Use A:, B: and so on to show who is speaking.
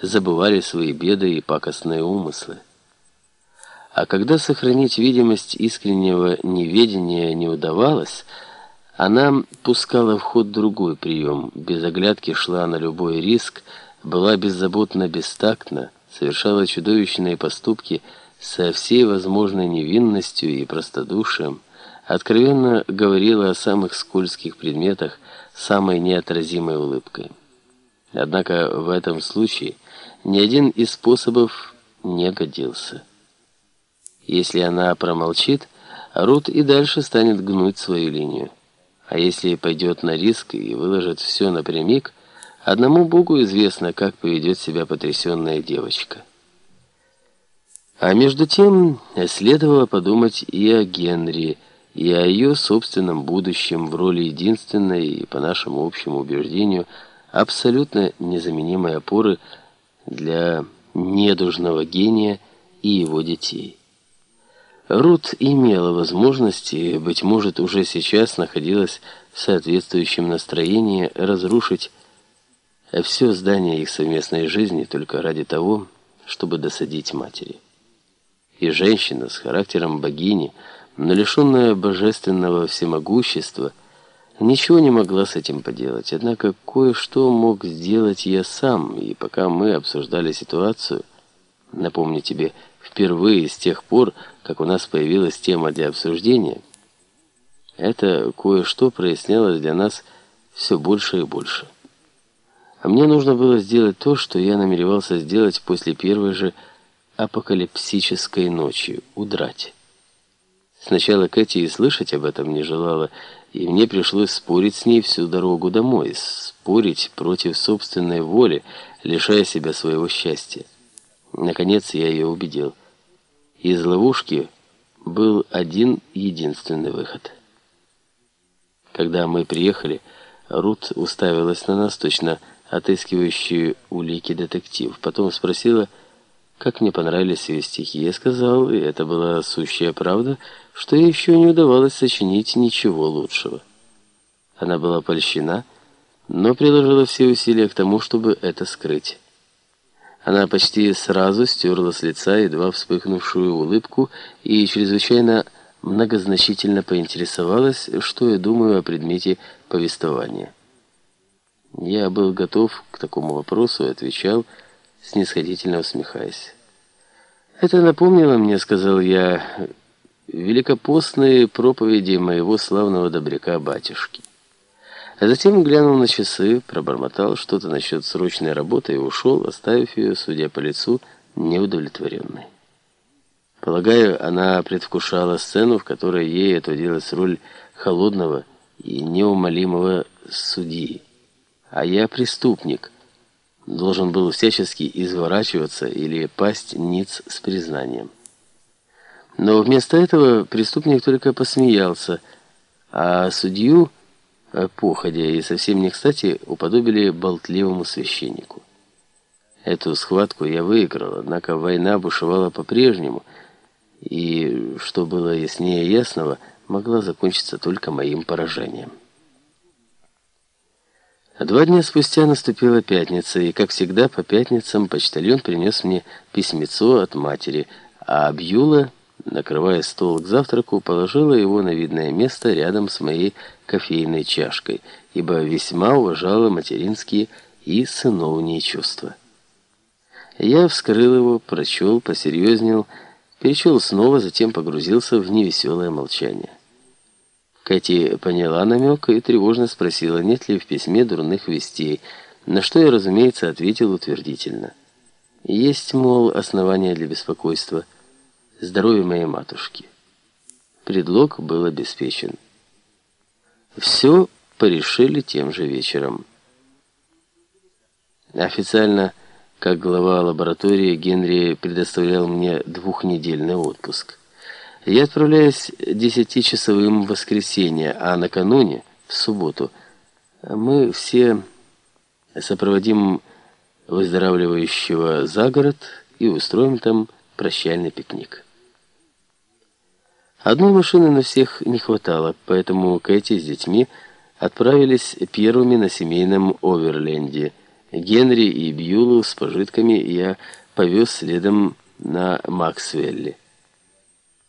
A: забывали свои беды и пакостные умыслы. А когда сохранить видимость искреннего неведения не удавалось, она пускала в ход другой прием, без оглядки шла на любой риск, была беззаботно бестактна, совершала чудовищные поступки со всей возможной невинностью и простодушием, откровенно говорила о самых скользких предметах самой неотразимой улыбкой. Однако в этом случае ни один из способов не годился. Если она промолчит, Рут и дальше станет гнуть свою линию. А если пойдет на риск и выложит все напрямик, одному Богу известно, как поведет себя потрясенная девочка. А между тем следовало подумать и о Генри, и о ее собственном будущем в роли единственной и, по нашему общему убеждению, абсолютно незаменимой опоры для недужного гения и его детей. Рут имела возможность и, быть может, уже сейчас находилась в соответствующем настроении разрушить все здание их совместной жизни только ради того, чтобы досадить матери. И женщина с характером богини – но лишенная божественного всемогущества, ничего не могла с этим поделать. Однако кое-что мог сделать я сам, и пока мы обсуждали ситуацию, напомню тебе, впервые с тех пор, как у нас появилась тема для обсуждения, это кое-что прояснялось для нас все больше и больше. А мне нужно было сделать то, что я намеревался сделать после первой же апокалипсической ночи — удрать. Сначала Кэти и слышать об этом не желала, и мне пришлось спорить с ней всю дорогу домой, спорить против собственной воли, лишая себя своего счастья. Наконец я ее убедил. Из ловушки был один единственный выход. Когда мы приехали, Рут уставилась на нас, точно отыскивающий улики детектив. Потом спросила, как мне понравились ее стихи. Я сказал, и это была сущая правда, что ей еще не удавалось сочинить ничего лучшего. Она была польщена, но приложила все усилия к тому, чтобы это скрыть. Она почти сразу стерла с лица едва вспыхнувшую улыбку и чрезвычайно многозначительно поинтересовалась, что я думаю о предмете повествования. Я был готов к такому вопросу и отвечал, снисходительно усмехаясь. «Это напомнило мне, — сказал я, великопостные проповеди моего славного добряка-батюшки. А затем глянул на часы, пробормотал что-то насчет срочной работы и ушел, оставив ее, судя по лицу, неудовлетворенной. Полагаю, она предвкушала сцену, в которой ей отводилась роль холодного и неумолимого судьи. А я преступник, должен был всячески изворачиваться или пасть ниц с признанием. Но вместо этого преступник только посмеялся, а судью, э, походя и совсем не кстати, уподобили болтливому священнику. Эту схватку я выиграл, однако война бушевала по-прежнему, и, что было яснее ясного, могла закончиться только моим поражением. Два дня спустя наступила пятница, и, как всегда, по пятницам почтальон принес мне письмецо от матери, а Бьюла накрывая стол к завтраку, положила его на видное место рядом с моей кофейной чашкой, ибо весьма уважала материнские и сыновние чувства. Я вскрыл его, прочел, посерьезнел, перечел снова, затем погрузился в невеселое молчание. Кэти поняла намек и тревожно спросила, нет ли в письме дурных вестей, на что я, разумеется, ответил утвердительно. Есть, мол, основания для беспокойства – здоровье моей матушки. Предлог был обеспечен. Все порешили тем же вечером. Официально, как глава лаборатории, Генри предоставлял мне двухнедельный отпуск. Я отправляюсь десятичасовым в воскресенье, а накануне, в субботу, мы все сопроводим выздоравливающего за город и устроим там прощальный пикник. Одной машины на всех не хватало, поэтому Кэти с детьми отправились первыми на семейном Оверленде, Генри и Бьюлу с пожитками я повез следом на Максвелле.